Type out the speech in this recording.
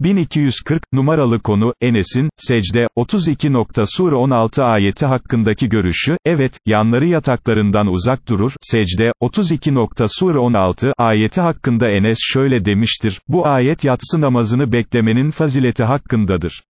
1240, numaralı konu, Enes'in, secde, 32. Sur 16 ayeti hakkındaki görüşü, evet, yanları yataklarından uzak durur, secde, 32. Sur 16 ayeti hakkında Enes şöyle demiştir, bu ayet yatsı namazını beklemenin fazileti hakkındadır.